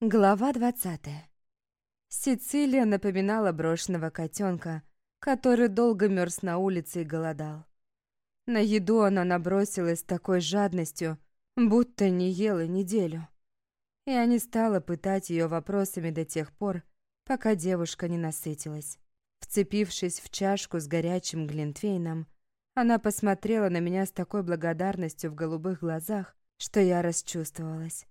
Глава двадцатая. Сицилия напоминала брошенного котенка, который долго мерз на улице и голодал. На еду она набросилась такой жадностью, будто не ела неделю. Я не стала пытать ее вопросами до тех пор, пока девушка не насытилась. Вцепившись в чашку с горячим глинтвейном, она посмотрела на меня с такой благодарностью в голубых глазах, что я расчувствовалась.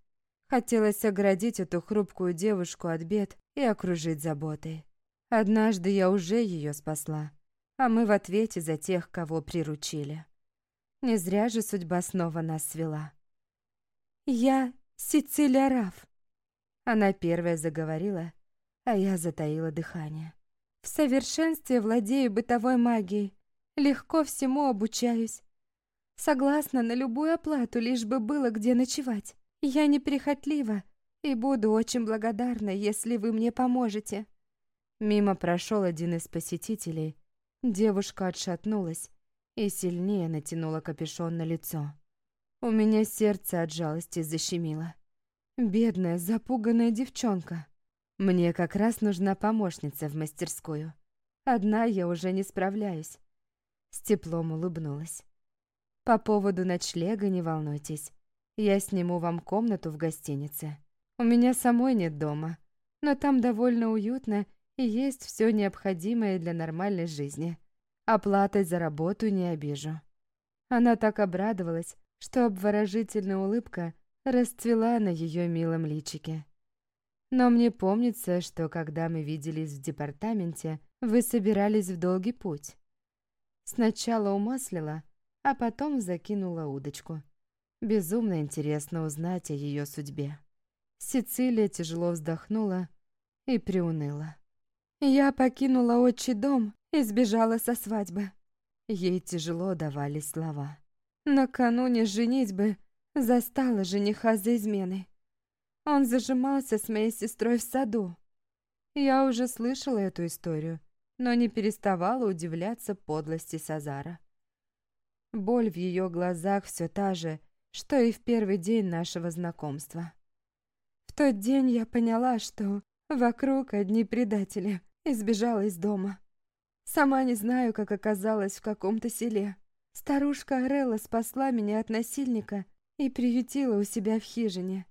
Хотелось оградить эту хрупкую девушку от бед и окружить заботой. Однажды я уже ее спасла, а мы в ответе за тех, кого приручили. Не зря же судьба снова нас свела. «Я Сицилия Раф», — она первая заговорила, а я затаила дыхание. «В совершенстве владею бытовой магией, легко всему обучаюсь. Согласна на любую оплату, лишь бы было где ночевать. Я неприхотлива и буду очень благодарна, если вы мне поможете». Мимо прошел один из посетителей. Девушка отшатнулась и сильнее натянула капюшон на лицо. У меня сердце от жалости защемило. Бедная, запуганная девчонка. Мне как раз нужна помощница в мастерскую. Одна я уже не справляюсь. С теплом улыбнулась. По поводу ночлега не волнуйтесь. Я сниму вам комнату в гостинице. У меня самой нет дома, но там довольно уютно и есть все необходимое для нормальной жизни. Оплатой за работу не обижу». Она так обрадовалась, что обворожительная улыбка расцвела на ее милом личике. Но мне помнится, что когда мы виделись в департаменте, вы собирались в долгий путь. Сначала умаслила, а потом закинула удочку. Безумно интересно узнать о ее судьбе. Сицилия тяжело вздохнула и приуныла. Я покинула отчий дом и сбежала со свадьбы. Ей тяжело давались слова. Накануне женитьбы застала жениха за изменой. Он зажимался с моей сестрой в саду. Я уже слышала эту историю, но не переставала удивляться подлости Сазара. Боль в ее глазах все та же, что и в первый день нашего знакомства. В тот день я поняла, что вокруг одни предатели, и сбежала из дома. Сама не знаю, как оказалась в каком-то селе. Старушка Орелла спасла меня от насильника и приютила у себя в хижине.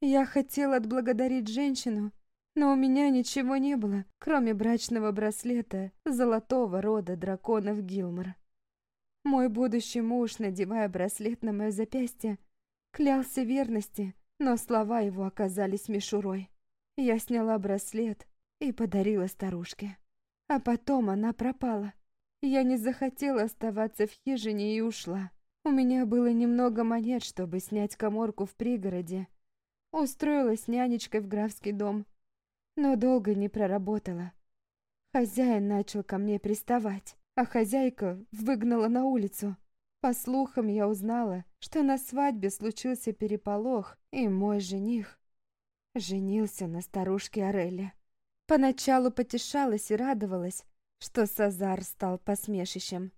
Я хотела отблагодарить женщину, но у меня ничего не было, кроме брачного браслета золотого рода драконов Гилмор. Мой будущий муж, надевая браслет на мое запястье, клялся верности, но слова его оказались мишурой. Я сняла браслет и подарила старушке. А потом она пропала. Я не захотела оставаться в хижине и ушла. У меня было немного монет, чтобы снять коморку в пригороде. Устроилась нянечкой в графский дом, но долго не проработала. Хозяин начал ко мне приставать а хозяйка выгнала на улицу. По слухам я узнала, что на свадьбе случился переполох, и мой жених женился на старушке Орелле. Поначалу потешалась и радовалась, что Сазар стал посмешищем.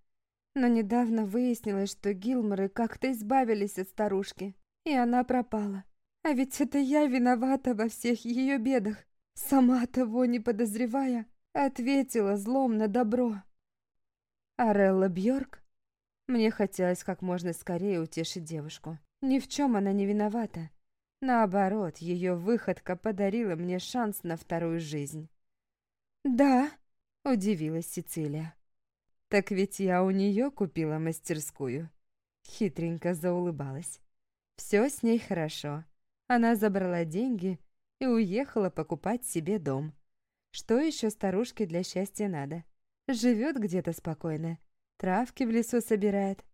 Но недавно выяснилось, что Гилморы как-то избавились от старушки, и она пропала. А ведь это я виновата во всех ее бедах. Сама того не подозревая, ответила злом на добро. Арелла Бьорк? Мне хотелось как можно скорее утешить девушку. Ни в чем она не виновата. Наоборот, ее выходка подарила мне шанс на вторую жизнь. «Да», — удивилась Сицилия. «Так ведь я у нее купила мастерскую». Хитренько заулыбалась. Все с ней хорошо. Она забрала деньги и уехала покупать себе дом. Что еще старушке для счастья надо? Живет где-то спокойно, травки в лесу собирает.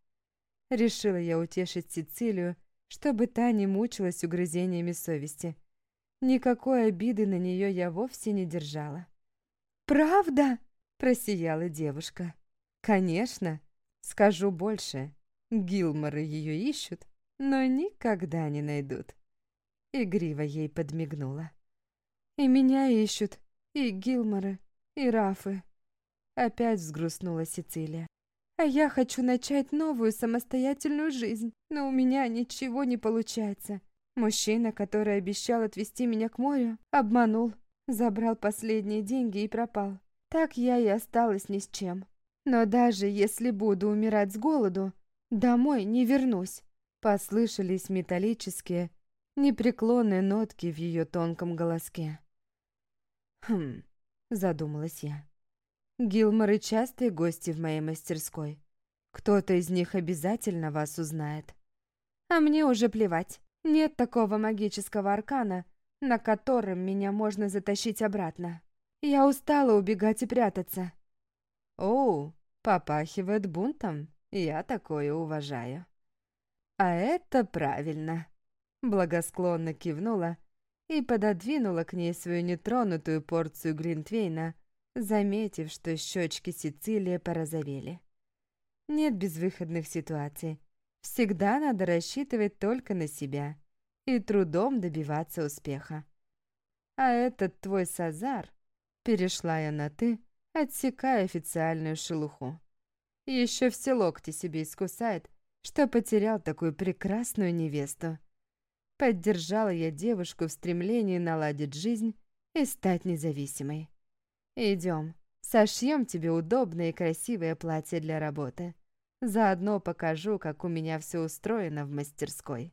Решила я утешить Сицилию, чтобы та не мучилась угрызениями совести. Никакой обиды на нее я вовсе не держала. «Правда?» – просияла девушка. «Конечно. Скажу больше. Гилморы ее ищут, но никогда не найдут». Игриво ей подмигнула. «И меня ищут, и Гилморы, и Рафы. Опять взгрустнула Сицилия. А я хочу начать новую самостоятельную жизнь, но у меня ничего не получается. Мужчина, который обещал отвезти меня к морю, обманул, забрал последние деньги и пропал. Так я и осталась ни с чем. Но даже если буду умирать с голоду, домой не вернусь. Послышались металлические, непреклонные нотки в ее тонком голоске. Хм, задумалась я. Гилморы частые гости в моей мастерской. Кто-то из них обязательно вас узнает. А мне уже плевать. Нет такого магического аркана, на котором меня можно затащить обратно. Я устала убегать и прятаться. Оу, попахивает бунтом. Я такое уважаю. А это правильно. Благосклонно кивнула и пододвинула к ней свою нетронутую порцию Глинтвейна, заметив, что щечки Сицилии порозовели. Нет безвыходных ситуаций. Всегда надо рассчитывать только на себя и трудом добиваться успеха. А этот твой Сазар, перешла я на «ты», отсекая официальную шелуху. Еще все локти себе искусает, что потерял такую прекрасную невесту. Поддержала я девушку в стремлении наладить жизнь и стать независимой. Идем, сошьем тебе удобное и красивое платье для работы. Заодно покажу, как у меня все устроено в мастерской.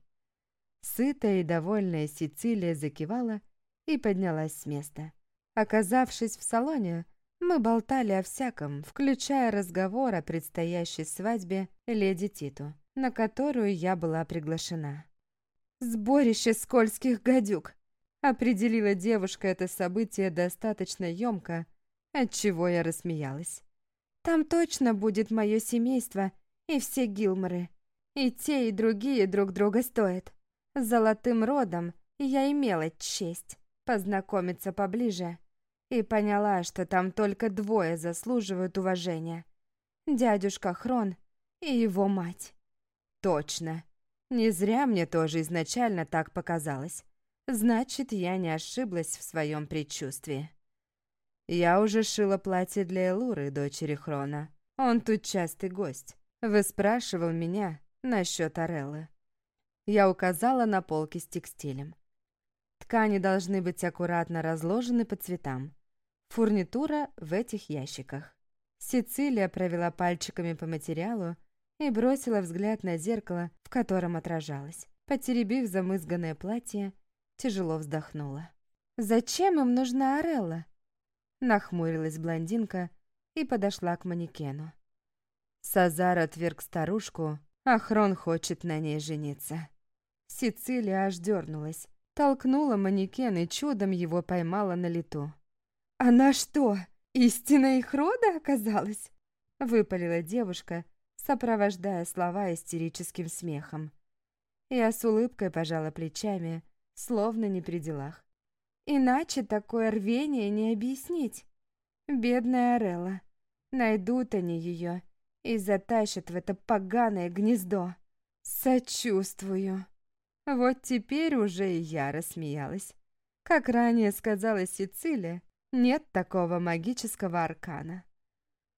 Сытая и довольная Сицилия закивала и поднялась с места. Оказавшись в салоне, мы болтали о всяком, включая разговор о предстоящей свадьбе леди Титу, на которую я была приглашена. «Сборище скользких гадюк!» Определила девушка это событие достаточно ёмко, отчего я рассмеялась. «Там точно будет мое семейство и все Гилморы. И те, и другие друг друга стоят. Золотым родом я имела честь познакомиться поближе и поняла, что там только двое заслуживают уважения. Дядюшка Хрон и его мать. Точно. Не зря мне тоже изначально так показалось. Значит, я не ошиблась в своем предчувствии. Я уже шила платье для Элуры, дочери Хрона. Он тут частый гость. Вы спрашивал меня насчет Ореллы. Я указала на полки с текстилем. Ткани должны быть аккуратно разложены по цветам. Фурнитура в этих ящиках. Сицилия провела пальчиками по материалу и бросила взгляд на зеркало, в котором отражалась. Потеребив замызганное платье, тяжело вздохнула. «Зачем им нужна Орелла?» Нахмурилась блондинка и подошла к манекену. Сазар отверг старушку, а Хрон хочет на ней жениться. Сицилия аж дернулась, толкнула манекен и чудом его поймала на лету. «Она что, истинная их рода оказалась?» — выпалила девушка, сопровождая слова истерическим смехом. Я с улыбкой пожала плечами, словно не при делах. Иначе такое рвение не объяснить. Бедная Орелла. Найдут они ее и затащат в это поганое гнездо. Сочувствую. Вот теперь уже и я рассмеялась. Как ранее сказала Сицилия, нет такого магического аркана.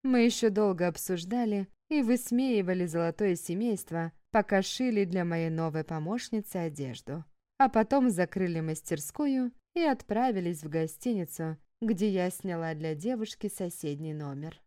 Мы еще долго обсуждали и высмеивали золотое семейство, пока шили для моей новой помощницы одежду. А потом закрыли мастерскую и отправились в гостиницу, где я сняла для девушки соседний номер.